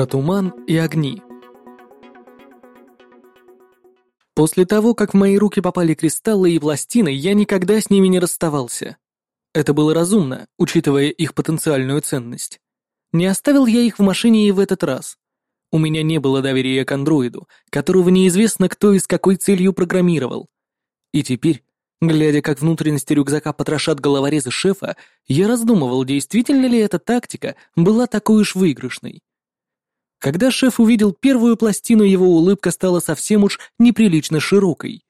Про туман и огни. После того, как в мои руки попали кристаллы и пластины, я никогда с ними не расставался. Это было разумно, учитывая их потенциальную ценность. Не оставил я их в машине и в этот раз. У меня не было доверия к андроиду, которого неизвестно кто и с какой целью программировал. И теперь, глядя, как внутренности рюкзака потрошат головорезы шефа, я раздумывал, действительно ли эта тактика была такой уж выигрышной. Когда шеф увидел первую пластину, его улыбка стала совсем уж неприлично широкой.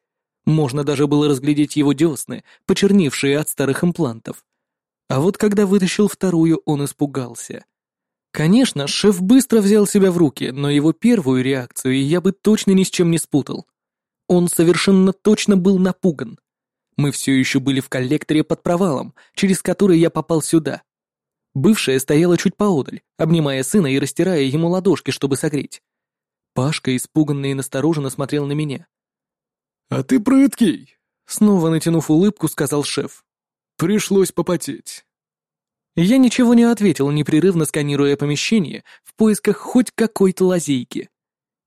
Можно даже было разглядеть его десны, почерневшие от старых имплантов. А вот когда вытащил вторую, он испугался. Конечно, шеф быстро взял себя в руки, но его первую реакцию я бы точно ни с чем не спутал. Он совершенно точно был напуган. Мы все еще были в коллекторе под провалом, через который я попал сюда. Бывшая стояла чуть поодаль, обнимая сына и растирая ему ладошки, чтобы согреть. Пашка, испуганный и настороженно смотрел на меня. «А ты прыткий!» Снова натянув улыбку, сказал шеф. «Пришлось попотеть». Я ничего не ответил, непрерывно сканируя помещение в поисках хоть какой-то лазейки.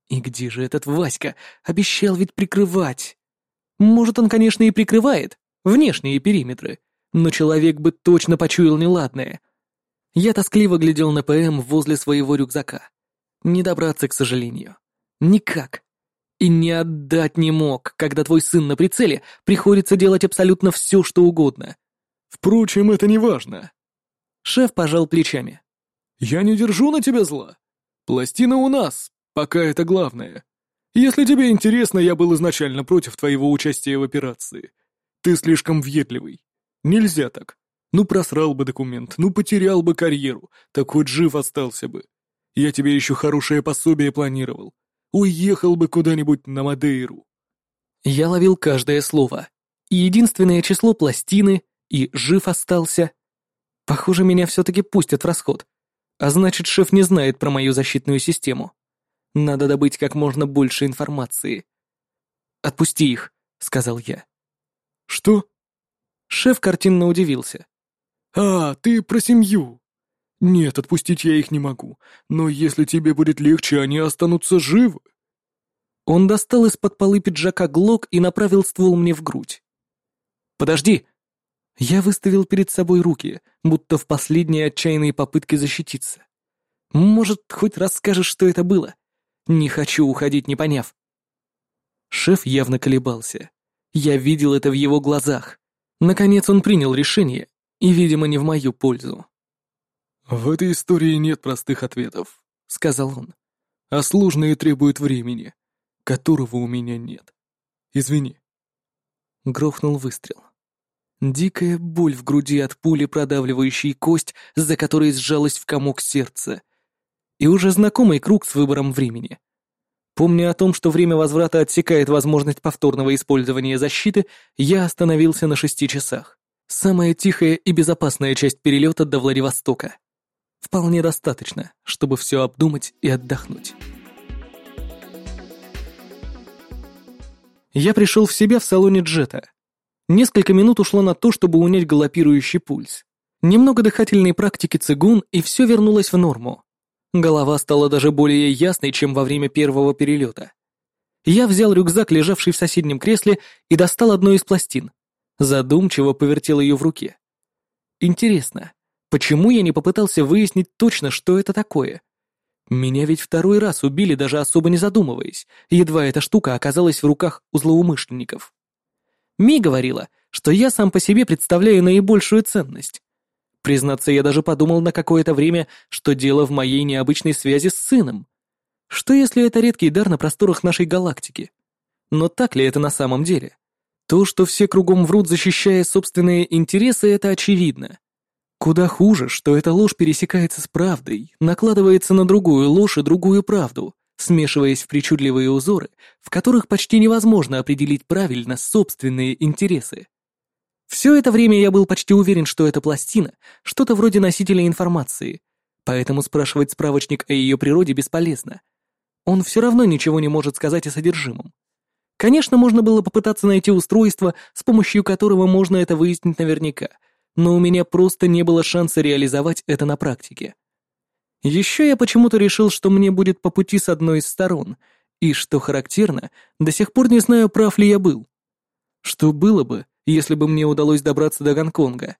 И где же этот Васька? Обещал ведь прикрывать. Может, он, конечно, и прикрывает, внешние периметры, но человек бы точно почуял неладное. Я тоскливо глядел на ПМ возле своего рюкзака. Не добраться, к сожалению. Никак. И не отдать не мог, когда твой сын на прицеле, приходится делать абсолютно все, что угодно. Впрочем, это не важно. Шеф пожал плечами. «Я не держу на тебя зла. Пластина у нас, пока это главное. Если тебе интересно, я был изначально против твоего участия в операции. Ты слишком въедливый. Нельзя так. Ну просрал бы документ, ну потерял бы карьеру, так хоть жив остался бы. Я тебе еще хорошее пособие планировал. Уехал бы куда-нибудь на Мадейру». Я ловил каждое слово. И единственное число пластины, и жив остался — Похоже, меня все-таки пустят в расход. А значит, шеф не знает про мою защитную систему. Надо добыть как можно больше информации. «Отпусти их», — сказал я. «Что?» Шеф картинно удивился. «А, ты про семью. Нет, отпустить я их не могу, но если тебе будет легче, они останутся живы». Он достал из-под полы пиджака глок и направил ствол мне в грудь. «Подожди!» Я выставил перед собой руки, будто в последней отчаянной попытке защититься. Может, хоть расскажешь, что это было? Не хочу уходить, не поняв. Шеф явно колебался. Я видел это в его глазах. Наконец он принял решение, и, видимо, не в мою пользу. «В этой истории нет простых ответов», — сказал он. «А сложные требуют времени, которого у меня нет. Извини». Грохнул выстрел. Дикая боль в груди от пули, продавливающей кость, за которой сжалась в комок сердца. И уже знакомый круг с выбором времени. Помня о том, что время возврата отсекает возможность повторного использования защиты, я остановился на шести часах. Самая тихая и безопасная часть перелета до Владивостока. Вполне достаточно, чтобы все обдумать и отдохнуть. Я пришел в себя в салоне джета, Несколько минут ушло на то, чтобы унять галопирующий пульс. Немного дыхательной практики цигун, и все вернулось в норму. Голова стала даже более ясной, чем во время первого перелета. Я взял рюкзак, лежавший в соседнем кресле, и достал одну из пластин. Задумчиво повертел ее в руке. Интересно, почему я не попытался выяснить точно, что это такое? Меня ведь второй раз убили, даже особо не задумываясь, едва эта штука оказалась в руках у злоумышленников. Ми говорила, что я сам по себе представляю наибольшую ценность. Признаться, я даже подумал на какое-то время, что дело в моей необычной связи с сыном. Что если это редкий дар на просторах нашей галактики? Но так ли это на самом деле? То, что все кругом врут, защищая собственные интересы, это очевидно. Куда хуже, что эта ложь пересекается с правдой, накладывается на другую ложь и другую правду, смешиваясь в причудливые узоры, в которых почти невозможно определить правильно собственные интересы. Все это время я был почти уверен, что эта пластина — что-то вроде носителя информации, поэтому спрашивать справочник о ее природе бесполезно. Он все равно ничего не может сказать о содержимом. Конечно, можно было попытаться найти устройство, с помощью которого можно это выяснить наверняка, но у меня просто не было шанса реализовать это на практике. Еще я почему-то решил, что мне будет по пути с одной из сторон, и, что характерно, до сих пор не знаю, прав ли я был. Что было бы, если бы мне удалось добраться до Гонконга?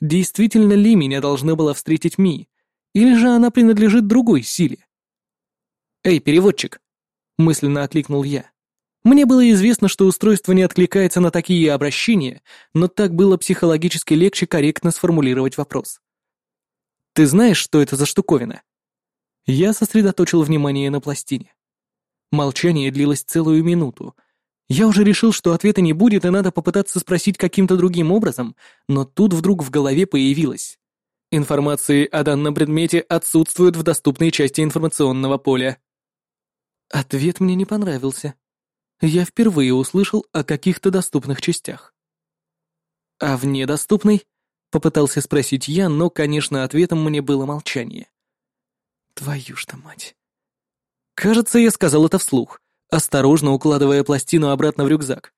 Действительно ли меня должна была встретить Ми, или же она принадлежит другой силе? «Эй, переводчик!» — мысленно окликнул я. Мне было известно, что устройство не откликается на такие обращения, но так было психологически легче корректно сформулировать вопрос. «Ты знаешь, что это за штуковина?» Я сосредоточил внимание на пластине. Молчание длилось целую минуту. Я уже решил, что ответа не будет, и надо попытаться спросить каким-то другим образом, но тут вдруг в голове появилось. Информации о данном предмете отсутствуют в доступной части информационного поля. Ответ мне не понравился я впервые услышал о каких-то доступных частях. «А в недоступной?» — попытался спросить я, но, конечно, ответом мне было молчание. «Твою ж-то мать!» Кажется, я сказал это вслух, осторожно укладывая пластину обратно в рюкзак.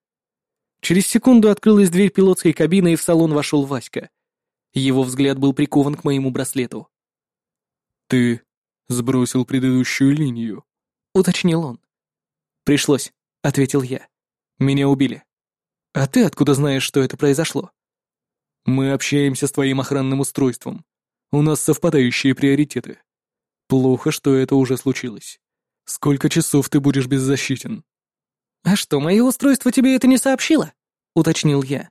Через секунду открылась дверь пилотской кабины, и в салон вошел Васька. Его взгляд был прикован к моему браслету. «Ты сбросил предыдущую линию», — уточнил он. «Пришлось. — ответил я. «Меня убили. А ты откуда знаешь, что это произошло?» «Мы общаемся с твоим охранным устройством. У нас совпадающие приоритеты. Плохо, что это уже случилось. Сколько часов ты будешь беззащитен?» «А что, мое устройство тебе это не сообщило?» — уточнил я.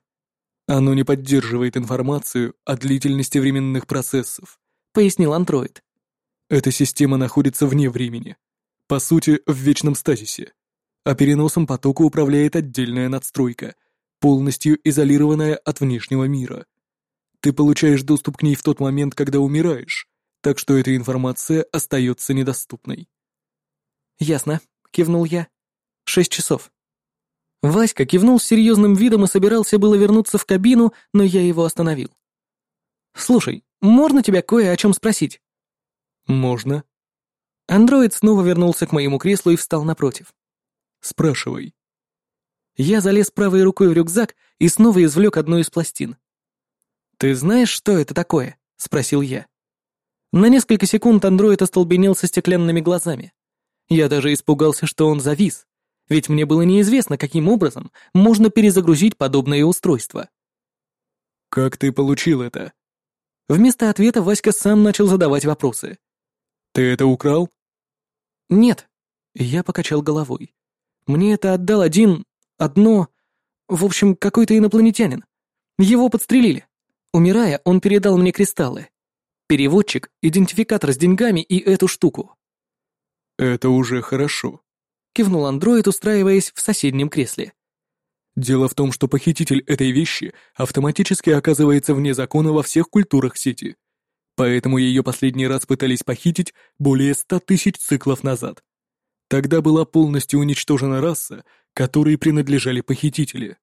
«Оно не поддерживает информацию о длительности временных процессов», — пояснил андроид. «Эта система находится вне времени. По сути, в вечном стазисе а переносом потока управляет отдельная надстройка, полностью изолированная от внешнего мира. Ты получаешь доступ к ней в тот момент, когда умираешь, так что эта информация остается недоступной. «Ясно», — кивнул я. «Шесть часов». Васька кивнул с серьезным видом и собирался было вернуться в кабину, но я его остановил. «Слушай, можно тебя кое о чем спросить?» «Можно». Андроид снова вернулся к моему креслу и встал напротив. Спрашивай». Я залез правой рукой в рюкзак и снова извлек одну из пластин. «Ты знаешь, что это такое?» — спросил я. На несколько секунд андроид остолбенел со стеклянными глазами. Я даже испугался, что он завис, ведь мне было неизвестно, каким образом можно перезагрузить подобное устройство. «Как ты получил это?» Вместо ответа Васька сам начал задавать вопросы. «Ты это украл?» «Нет». Я покачал головой. Мне это отдал один... одно... В общем, какой-то инопланетянин. Его подстрелили. Умирая, он передал мне кристаллы. Переводчик, идентификатор с деньгами и эту штуку. «Это уже хорошо», — кивнул андроид, устраиваясь в соседнем кресле. «Дело в том, что похититель этой вещи автоматически оказывается вне закона во всех культурах сети, поэтому ее последний раз пытались похитить более ста тысяч циклов назад. Тогда была полностью уничтожена раса, которой принадлежали похитители.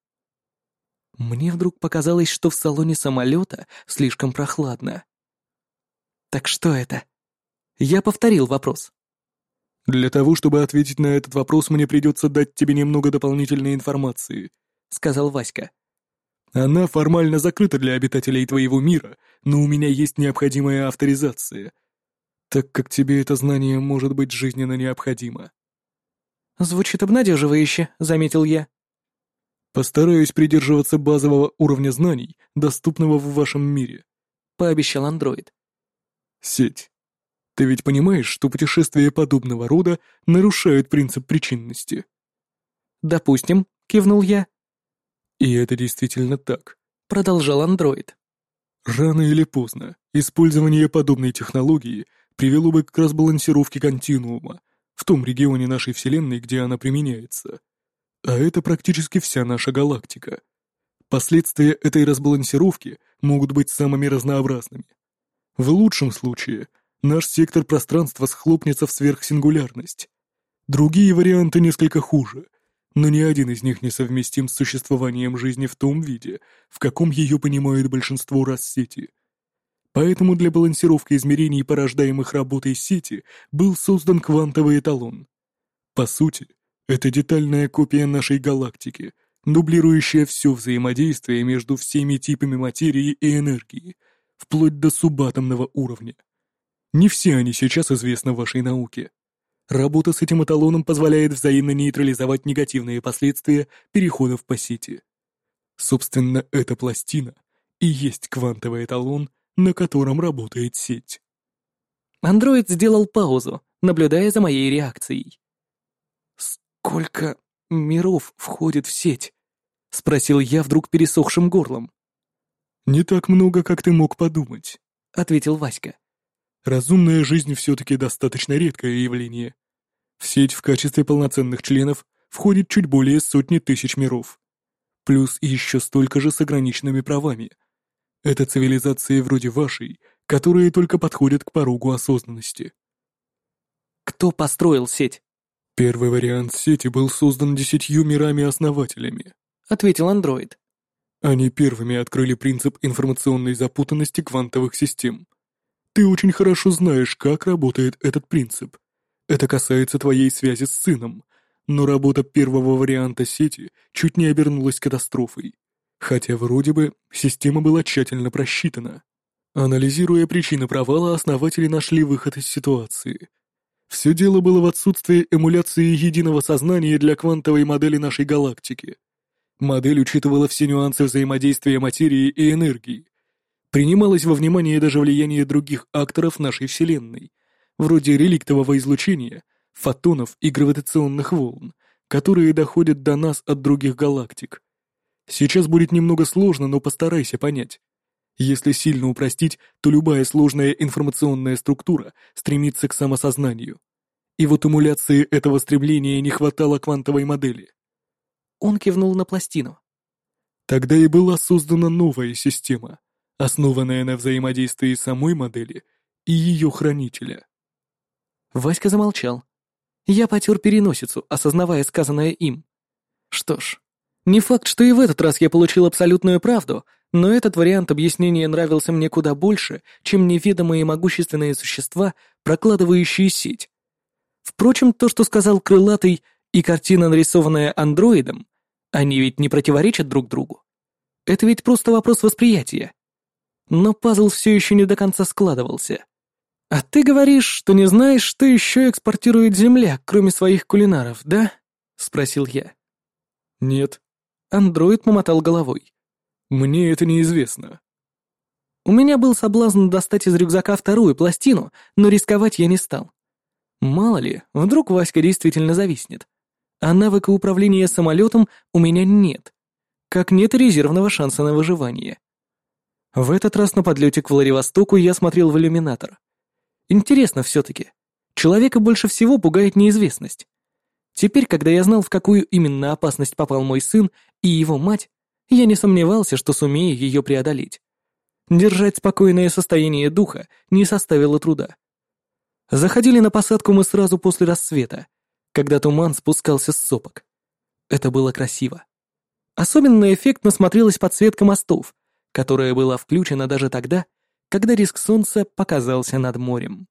Мне вдруг показалось, что в салоне самолета слишком прохладно. «Так что это?» Я повторил вопрос. «Для того, чтобы ответить на этот вопрос, мне придется дать тебе немного дополнительной информации», — сказал Васька. «Она формально закрыта для обитателей твоего мира, но у меня есть необходимая авторизация, так как тебе это знание может быть жизненно необходимо». «Звучит обнадеживающе», — заметил я. «Постараюсь придерживаться базового уровня знаний, доступного в вашем мире», — пообещал андроид. «Сеть. Ты ведь понимаешь, что путешествия подобного рода нарушают принцип причинности?» «Допустим», — кивнул я. «И это действительно так», — продолжал андроид. «Рано или поздно использование подобной технологии привело бы к разбалансировке континуума, в том регионе нашей Вселенной, где она применяется. А это практически вся наша галактика. Последствия этой разбалансировки могут быть самыми разнообразными. В лучшем случае наш сектор пространства схлопнется в сверхсингулярность. Другие варианты несколько хуже, но ни один из них не совместим с существованием жизни в том виде, в каком ее понимают большинство рас сети. Поэтому для балансировки измерений, порождаемых работой сети, был создан квантовый эталон. По сути, это детальная копия нашей галактики, дублирующая все взаимодействие между всеми типами материи и энергии, вплоть до субатомного уровня. Не все они сейчас известны вашей науке. Работа с этим эталоном позволяет взаимно нейтрализовать негативные последствия переходов по сети. Собственно, эта пластина и есть квантовый эталон, на котором работает сеть. Андроид сделал паузу, наблюдая за моей реакцией. «Сколько миров входит в сеть?» — спросил я вдруг пересохшим горлом. «Не так много, как ты мог подумать», — ответил Васька. «Разумная жизнь все-таки достаточно редкое явление. В сеть в качестве полноценных членов входит чуть более сотни тысяч миров. Плюс еще столько же с ограниченными правами. Это цивилизации вроде вашей, которые только подходят к порогу осознанности. Кто построил сеть? Первый вариант сети был создан десятью мирами-основателями, ответил андроид. Они первыми открыли принцип информационной запутанности квантовых систем. Ты очень хорошо знаешь, как работает этот принцип. Это касается твоей связи с сыном, но работа первого варианта сети чуть не обернулась катастрофой. Хотя вроде бы система была тщательно просчитана. Анализируя причины провала, основатели нашли выход из ситуации. Все дело было в отсутствии эмуляции единого сознания для квантовой модели нашей галактики. Модель учитывала все нюансы взаимодействия материи и энергии. Принималось во внимание даже влияние других акторов нашей Вселенной, вроде реликтового излучения, фотонов и гравитационных волн, которые доходят до нас от других галактик. Сейчас будет немного сложно, но постарайся понять. Если сильно упростить, то любая сложная информационная структура стремится к самосознанию. И вот эмуляции этого стремления не хватало квантовой модели. Он кивнул на пластину. Тогда и была создана новая система, основанная на взаимодействии самой модели и ее хранителя. Васька замолчал. Я потер переносицу, осознавая сказанное им. Что ж, не факт, что и в этот раз я получил абсолютную правду, но этот вариант объяснения нравился мне куда больше, чем неведомые могущественные существа, прокладывающие сеть. Впрочем, то, что сказал Крылатый, и картина, нарисованная андроидом, они ведь не противоречат друг другу. Это ведь просто вопрос восприятия. Но пазл все еще не до конца складывался. А ты говоришь, что не знаешь, что еще экспортирует Земля, кроме своих кулинаров, да? Спросил я. Нет. Андроид помотал головой. Мне это неизвестно. У меня был соблазн достать из рюкзака вторую пластину, но рисковать я не стал. Мало ли, вдруг Васька действительно зависнет. А навыка управления самолетом у меня нет. Как нет резервного шанса на выживание. В этот раз на подлете к Владивостоку я смотрел в иллюминатор. Интересно все-таки. Человека больше всего пугает неизвестность. Теперь, когда я знал, в какую именно опасность попал мой сын и его мать, я не сомневался, что сумею ее преодолеть. Держать спокойное состояние духа не составило труда. Заходили на посадку мы сразу после рассвета, когда туман спускался с сопок. Это было красиво. Особенно эффектно смотрелась подсветка мостов, которая была включена даже тогда, когда риск солнца показался над морем.